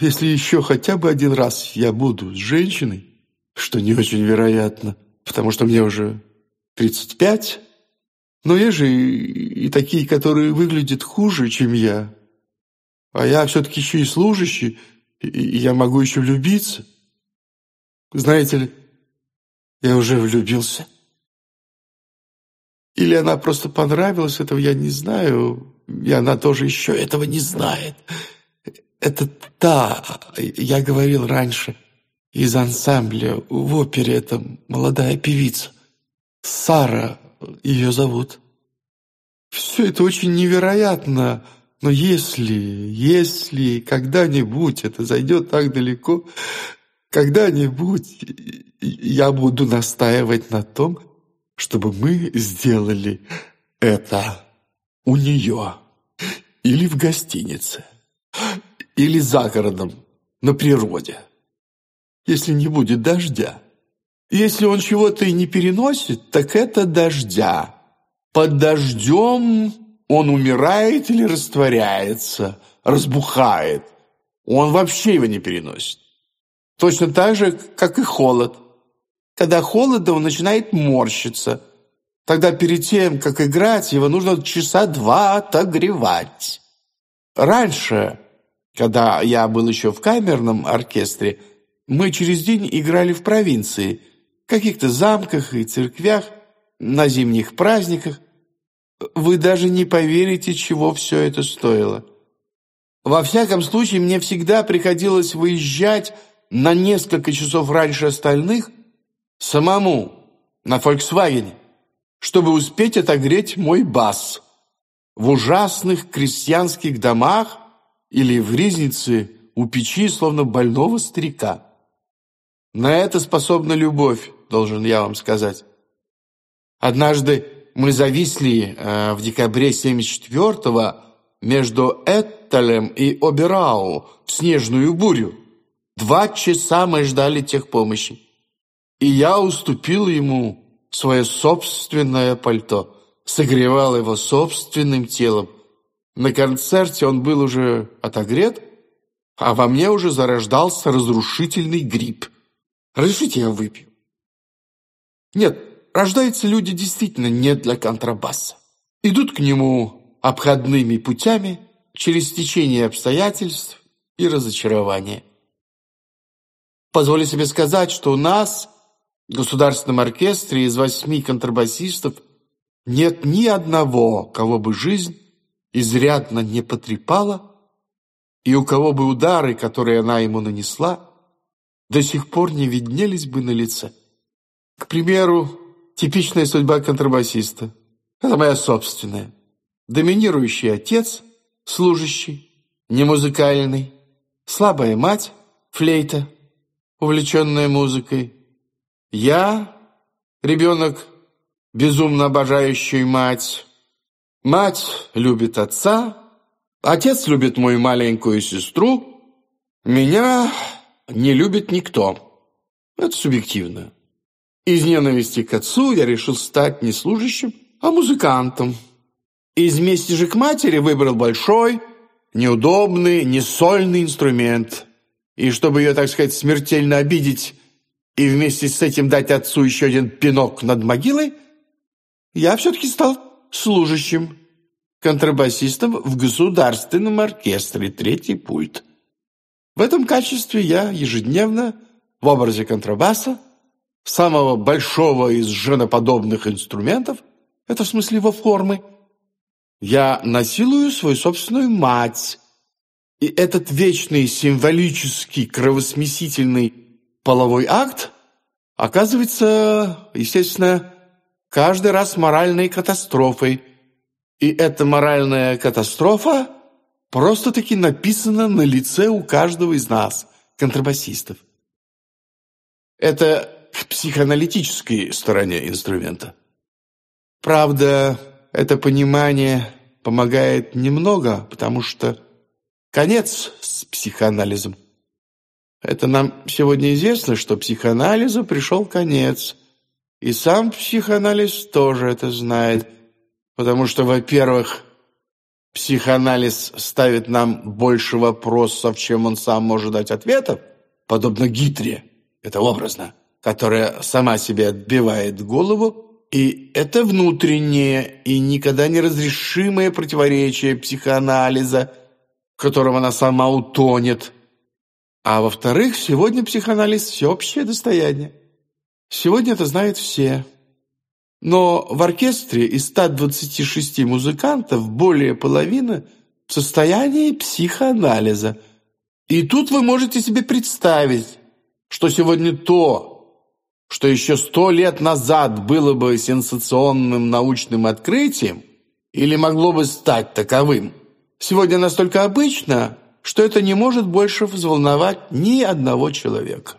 Если еще хотя бы один раз я буду с женщиной, что не очень вероятно, потому что мне уже 35, но есть же и, и такие, которые выглядят хуже, чем я. А я все-таки еще и служащий, и, и я могу еще влюбиться. Знаете ли, я уже влюбился. Или она просто понравилась, этого я не знаю, и она тоже еще этого не знает». Это та, я говорил раньше, из ансамбля в опере, это молодая певица. Сара ее зовут. Все это очень невероятно, но если, если когда-нибудь это зайдет так далеко, когда-нибудь я буду настаивать на том, чтобы мы сделали это у нее или в гостинице или за городом, на природе. Если не будет дождя. Если он чего-то и не переносит, так это дождя. Под дождем он умирает или растворяется, разбухает. Он вообще его не переносит. Точно так же, как и холод. Когда холодно, он начинает морщиться. Тогда перед тем, как играть, его нужно часа два отогревать. Раньше когда я был еще в камерном оркестре, мы через день играли в провинции, в каких-то замках и церквях, на зимних праздниках. Вы даже не поверите, чего все это стоило. Во всяком случае, мне всегда приходилось выезжать на несколько часов раньше остальных самому на «Фольксвагене», чтобы успеть отогреть мой бас. В ужасных крестьянских домах – или в ризнице у печи, словно больного старика. На это способна любовь, должен я вам сказать. Однажды мы зависли э, в декабре 74-го между Этталем и Обирау в снежную бурю. Два часа мы ждали техпомощи. И я уступил ему свое собственное пальто, согревал его собственным телом, на концерте он был уже отогрет, а во мне уже зарождался разрушительный грипп. Разрешите, я выпью? Нет, рождаются люди действительно не для контрабаса. Идут к нему обходными путями, через течение обстоятельств и разочарования. Позволю себе сказать, что у нас, в Государственном оркестре, из восьми контрабасистов нет ни одного, кого бы жизнь изрядно не потрепала, и у кого бы удары, которые она ему нанесла, до сих пор не виднелись бы на лице. К примеру, типичная судьба контрабасиста. Это моя собственная. Доминирующий отец, служащий, немузыкальный, слабая мать, флейта, увлеченная музыкой. Я, ребенок, безумно обожающий мать, Мать любит отца, отец любит мою маленькую сестру, меня не любит никто. Это субъективно. Из ненависти к отцу я решил стать не служащим, а музыкантом. Из мести же к матери выбрал большой, неудобный, несольный инструмент. И чтобы ее, так сказать, смертельно обидеть и вместе с этим дать отцу еще один пинок над могилой, я все-таки стал служащим контрабасистом в государственном оркестре, третий пульт. В этом качестве я ежедневно в образе контрабаса, самого большого из женоподобных инструментов, это в смысле во формы, я насилую свою собственную мать. И этот вечный символический кровосмесительный половой акт оказывается, естественно, каждый раз моральной катастрофой – и эта моральная катастрофа просто-таки написана на лице у каждого из нас, контрабасистов. Это к психоаналитической стороне инструмента. Правда, это понимание помогает немного, потому что конец с психоанализом. Это нам сегодня известно, что психоанализу пришел конец. И сам психоанализ тоже это знает – потому что, во-первых, психоанализ ставит нам больше вопросов, чем он сам может дать ответов, подобно Гитре, это образно, которая сама себе отбивает голову, и это внутреннее и никогда не разрешимое противоречие психоанализа, в котором она сама утонет. А во-вторых, сегодня психоанализ – всеобщее достояние. Сегодня это знают все – но в оркестре из 126 музыкантов более половины в состоянии психоанализа. И тут вы можете себе представить, что сегодня то, что еще сто лет назад было бы сенсационным научным открытием или могло бы стать таковым, сегодня настолько обычно, что это не может больше взволновать ни одного человека.